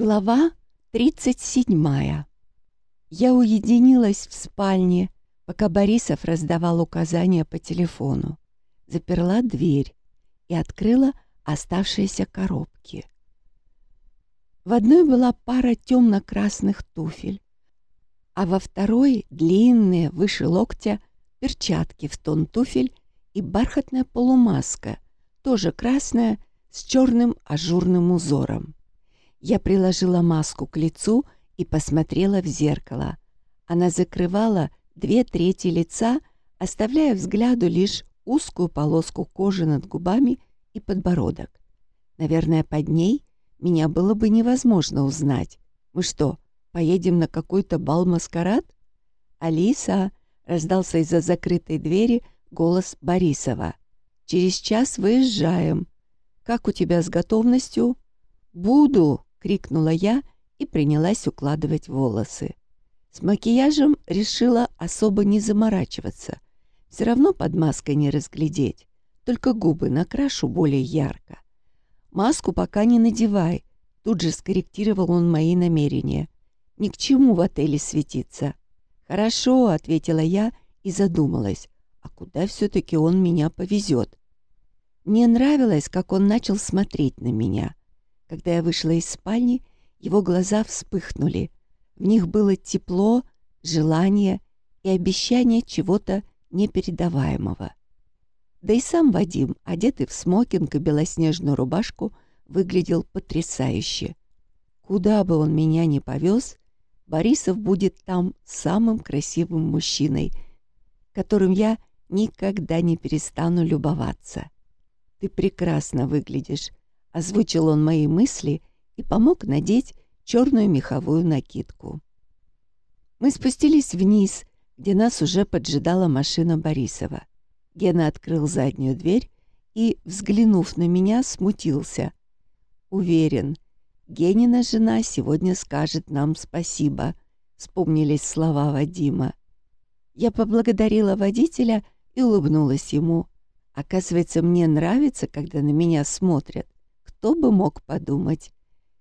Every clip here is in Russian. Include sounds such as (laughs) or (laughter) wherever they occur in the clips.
Глава 37. Я уединилась в спальне, пока Борисов раздавал указания по телефону. Заперла дверь и открыла оставшиеся коробки. В одной была пара темно-красных туфель, а во второй длинные, выше локтя, перчатки в тон туфель и бархатная полумаска, тоже красная, с черным ажурным узором. Я приложила маску к лицу и посмотрела в зеркало. Она закрывала две трети лица, оставляя взгляду лишь узкую полоску кожи над губами и подбородок. Наверное, под ней меня было бы невозможно узнать. Мы что, поедем на какой-то бал-маскарад? «Алиса!» — раздался из-за закрытой двери голос Борисова. «Через час выезжаем. Как у тебя с готовностью?» «Буду!» — крикнула я и принялась укладывать волосы. С макияжем решила особо не заморачиваться. Все равно под маской не разглядеть, только губы накрашу более ярко. «Маску пока не надевай», — тут же скорректировал он мои намерения. «Ни к чему в отеле светиться». «Хорошо», — ответила я и задумалась, а куда все-таки он меня повезет? Мне нравилось, как он начал смотреть на меня. Когда я вышла из спальни, его глаза вспыхнули. В них было тепло, желание и обещание чего-то непередаваемого. Да и сам Вадим, одетый в смокинг и белоснежную рубашку, выглядел потрясающе. Куда бы он меня ни повез, Борисов будет там самым красивым мужчиной, которым я никогда не перестану любоваться. «Ты прекрасно выглядишь», Озвучил он мои мысли и помог надеть черную меховую накидку. Мы спустились вниз, где нас уже поджидала машина Борисова. Гена открыл заднюю дверь и, взглянув на меня, смутился. Уверен, Генина жена сегодня скажет нам спасибо, вспомнились слова Вадима. Я поблагодарила водителя и улыбнулась ему. Оказывается, мне нравится, когда на меня смотрят. Кто бы мог подумать,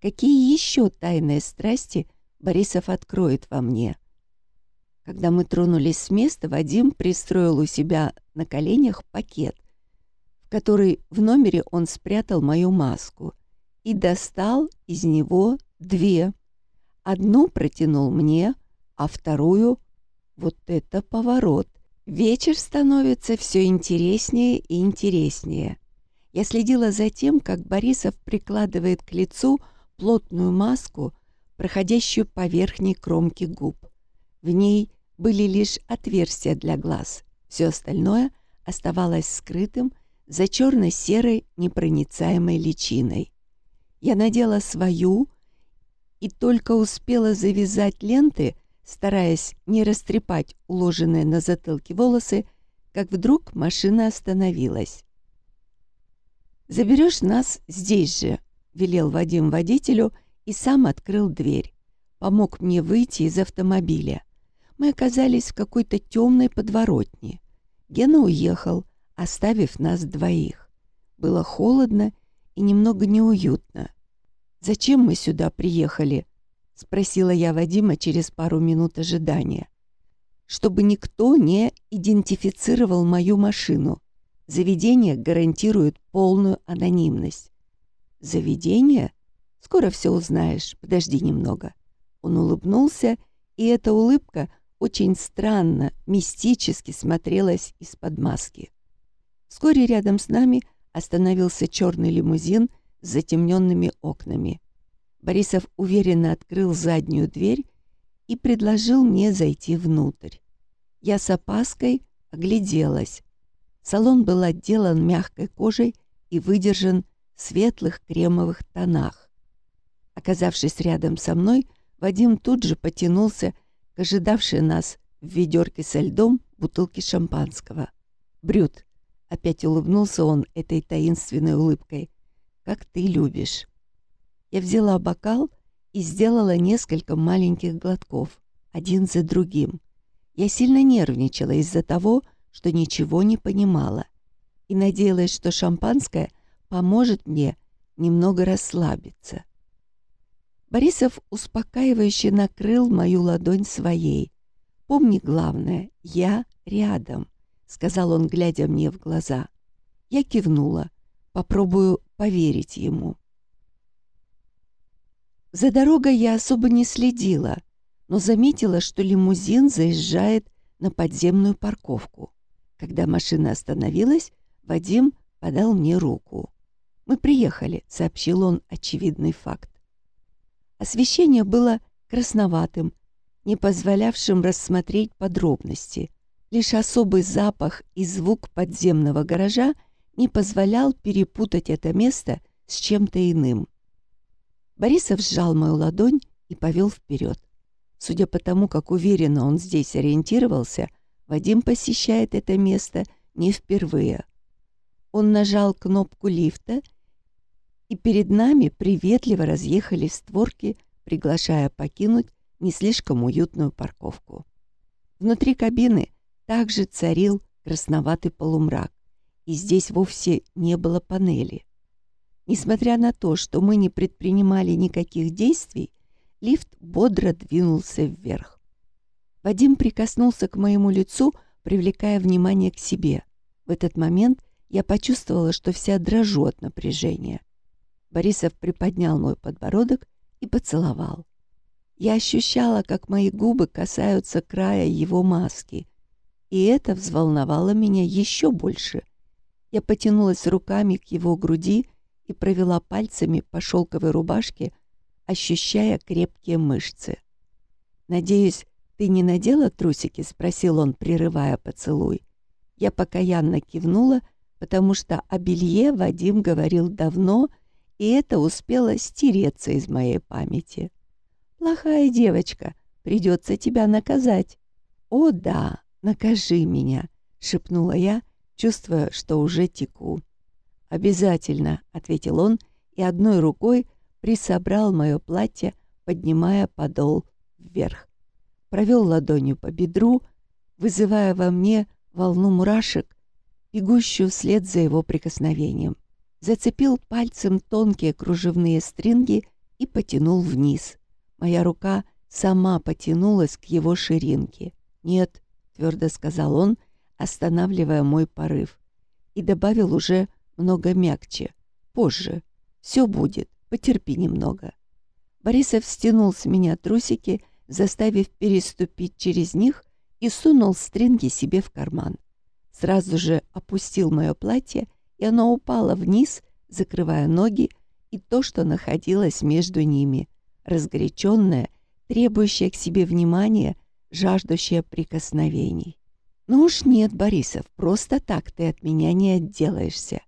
какие еще тайные страсти Борисов откроет во мне. Когда мы тронулись с места, Вадим пристроил у себя на коленях пакет, в который в номере он спрятал мою маску и достал из него две. Одну протянул мне, а вторую — вот это поворот. Вечер становится все интереснее и интереснее. Я следила за тем, как Борисов прикладывает к лицу плотную маску, проходящую по верхней кромке губ. В ней были лишь отверстия для глаз. Все остальное оставалось скрытым за черно-серой непроницаемой личиной. Я надела свою и только успела завязать ленты, стараясь не растрепать уложенные на затылке волосы, как вдруг машина остановилась. «Заберешь нас здесь же», — велел Вадим водителю и сам открыл дверь. Помог мне выйти из автомобиля. Мы оказались в какой-то темной подворотне. Гена уехал, оставив нас двоих. Было холодно и немного неуютно. «Зачем мы сюда приехали?» — спросила я Вадима через пару минут ожидания. «Чтобы никто не идентифицировал мою машину», Заведение гарантирует полную анонимность. Заведение? Скоро все узнаешь. Подожди немного. Он улыбнулся, и эта улыбка очень странно, мистически смотрелась из-под маски. Вскоре рядом с нами остановился черный лимузин с затемненными окнами. Борисов уверенно открыл заднюю дверь и предложил мне зайти внутрь. Я с опаской огляделась. Салон был отделан мягкой кожей и выдержан в светлых кремовых тонах. Оказавшись рядом со мной, Вадим тут же потянулся к ожидавшей нас в ведерке со льдом бутылке шампанского. «Брют», — опять улыбнулся он этой таинственной улыбкой, — «как ты любишь». Я взяла бокал и сделала несколько маленьких глотков, один за другим. Я сильно нервничала из-за того, что ничего не понимала, и надеялась, что шампанское поможет мне немного расслабиться. Борисов успокаивающе накрыл мою ладонь своей. «Помни главное, я рядом», — сказал он, глядя мне в глаза. Я кивнула. Попробую поверить ему. За дорогой я особо не следила, но заметила, что лимузин заезжает на подземную парковку. Когда машина остановилась, Вадим подал мне руку. «Мы приехали», — сообщил он очевидный факт. Освещение было красноватым, не позволявшим рассмотреть подробности. Лишь особый запах и звук подземного гаража не позволял перепутать это место с чем-то иным. Борисов сжал мою ладонь и повел вперед. Судя по тому, как уверенно он здесь ориентировался, Вадим посещает это место не впервые. Он нажал кнопку лифта, и перед нами приветливо разъехались створки, приглашая покинуть не слишком уютную парковку. Внутри кабины также царил красноватый полумрак, и здесь вовсе не было панели. Несмотря на то, что мы не предпринимали никаких действий, лифт бодро двинулся вверх. Вадим прикоснулся к моему лицу, привлекая внимание к себе. В этот момент я почувствовала, что вся дрожу от напряжения. Борисов приподнял мой подбородок и поцеловал. Я ощущала, как мои губы касаются края его маски, и это взволновало меня еще больше. Я потянулась руками к его груди и провела пальцами по шелковой рубашке, ощущая крепкие мышцы. «Надеюсь, ты не надела трусики?» — спросил он, прерывая поцелуй. Я покаянно кивнула, потому что о белье Вадим говорил давно, и это успело стереться из моей памяти. «Плохая девочка, придется тебя наказать». «О да, накажи меня», — шепнула я, чувствуя, что уже теку. «Обязательно», — ответил он и одной рукой присобрал мое платье, поднимая подол вверх. Провел ладонью по бедру, вызывая во мне волну мурашек, бегущую вслед за его прикосновением. Зацепил пальцем тонкие кружевные стринги и потянул вниз. Моя рука сама потянулась к его ширинке. «Нет», — твердо сказал он, останавливая мой порыв. И добавил уже много мягче. «Позже. Все будет. Потерпи немного». Борисов стянул с меня трусики, заставив переступить через них, и сунул стринги себе в карман. Сразу же опустил мое платье, и оно упало вниз, закрывая ноги и то, что находилось между ними, разгоряченное, требующее к себе внимания, жаждущее прикосновений. «Ну уж нет, Борисов, просто так ты от меня не отделаешься».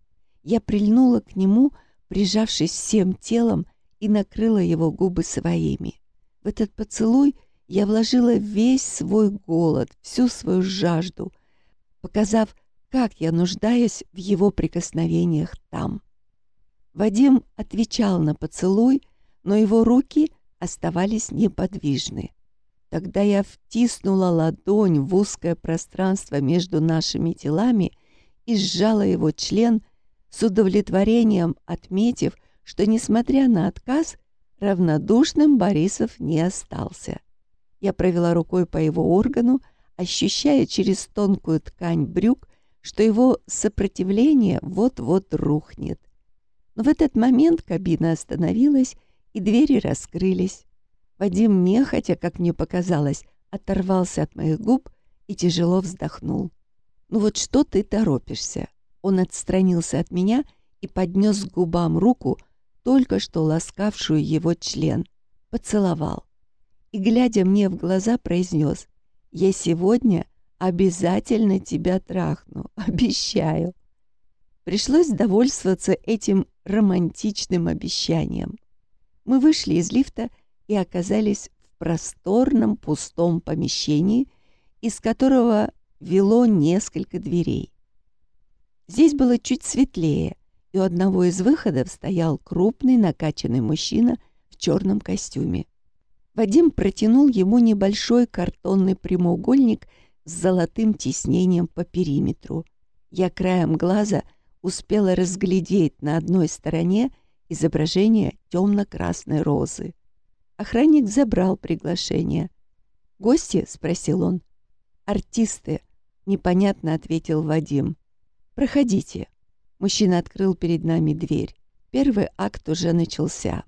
Я прильнула к нему, прижавшись всем телом, и накрыла его губы своими. В этот поцелуй я вложила весь свой голод, всю свою жажду, показав, как я нуждаюсь в его прикосновениях там. Вадим отвечал на поцелуй, но его руки оставались неподвижны. Тогда я втиснула ладонь в узкое пространство между нашими телами и сжала его член с удовлетворением, отметив, что, несмотря на отказ, равнодушным Борисов не остался. Я провела рукой по его органу, ощущая через тонкую ткань брюк, что его сопротивление вот-вот рухнет. Но в этот момент кабина остановилась, и двери раскрылись. Вадим нехотя, как мне показалось, оторвался от моих губ и тяжело вздохнул. «Ну вот что ты торопишься?» Он отстранился от меня и поднес к губам руку, только что ласкавшую его член. Поцеловал. И, глядя мне в глаза, произнес, «Я сегодня обязательно тебя трахну, (laughs) обещаю». Пришлось довольствоваться этим романтичным обещанием. Мы вышли из лифта и оказались в просторном пустом помещении, из которого вело несколько дверей. Здесь было чуть светлее, и у одного из выходов стоял крупный накачанный мужчина в черном костюме. Вадим протянул ему небольшой картонный прямоугольник с золотым тиснением по периметру. Я краем глаза успела разглядеть на одной стороне изображение темно-красной розы. Охранник забрал приглашение. «Гости?» — спросил он. «Артисты», — непонятно ответил Вадим. «Проходите». Мужчина открыл перед нами дверь. Первый акт уже начался.